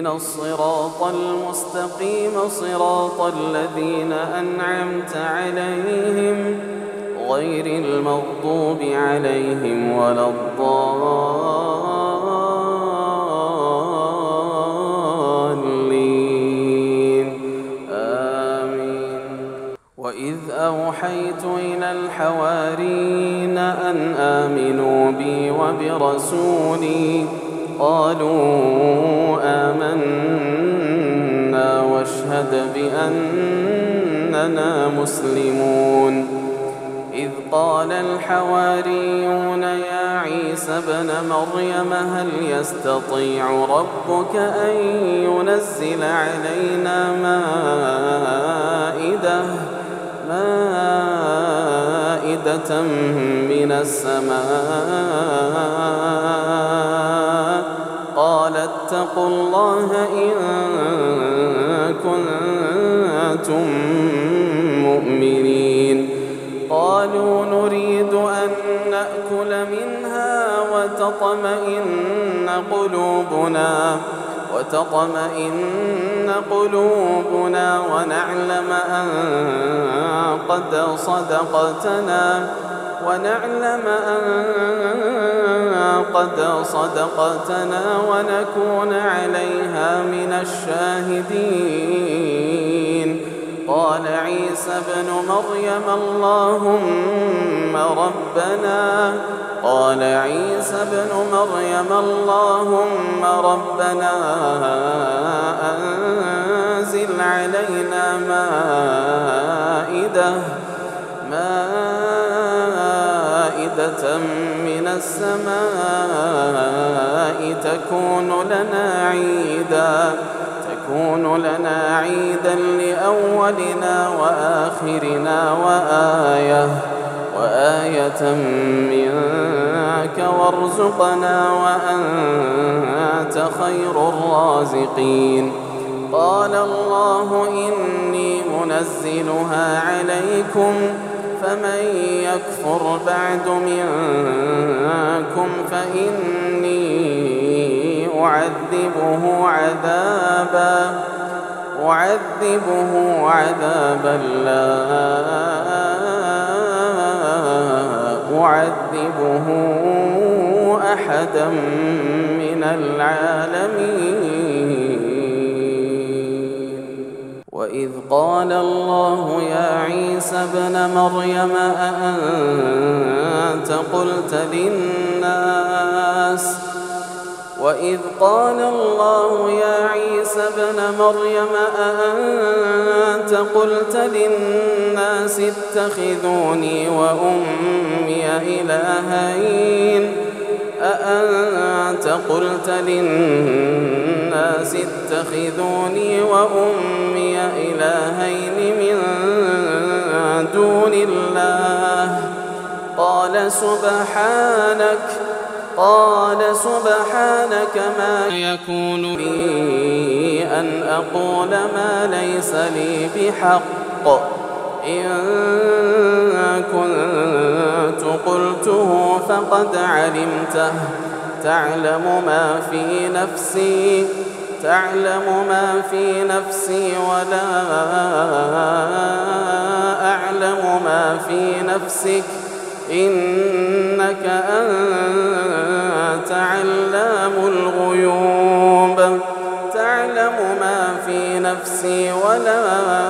اهدنا الصراط المستقيم صراط الذين أنعمت عليهم غير المغضوب عليهم ولا الضالين. آمين. وإذ أوحيت إلى الحوارين أن آمنوا بي وبرسولي قالوا آمنا واشهد بأننا مسلمون. إذ قال الحواريون يا عيسى ابن مريم هل يستطيع ربك أن ينزل علينا مائدة مائدة من السماء؟ قال اتقوا الله إن كنتم مؤمنين. قالوا نريد أن نأكل منها وتطمئن قلوبنا وتطمئن قلوبنا ونعلم أن قد صدقتنا. ونعلم أن قد صدقتنا ونكون عليها من الشاهدين. قال عيسى ابن مريم اللهم ربنا. قال عيسى ابن مريم اللهم ربنا. أنزل علينا مائدة. مائدة. من السماء تكون لنا عيداً تكون لنا عيدا لأولنا وآخرنا وآية وآية منك وارزقنا وأنت خير الرازقين. قال الله إني منزلها عليكم فمن يكفر بعد منكم فإني أعذبه عذابا أعذبه عذابا لا أعذبه أحدا من العالمين. وإذ قال الله يا عيسى ابن مريم أأنت قلت للناس؟ وإذ قال الله يا عيسى ابن مريم أأنت قلت للناس اتخذوني وأمي إلهين؟ أأنت قلت للناس اتخذوني وأمي إلهين من دون الله؟ قال سبحانك قال سبحانك ما يكون لي أن أقول ما ليس لي بحق. إن كنت قلته فقد علمته. تعلم ما في نفسي تعلم ما في نفسي ولا أعلم ما في نفسك. إنك أنت علام الغيوب. تعلم ما في نفسي ولا أعلم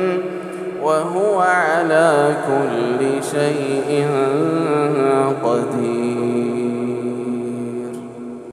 وهو على كل شيء قدير.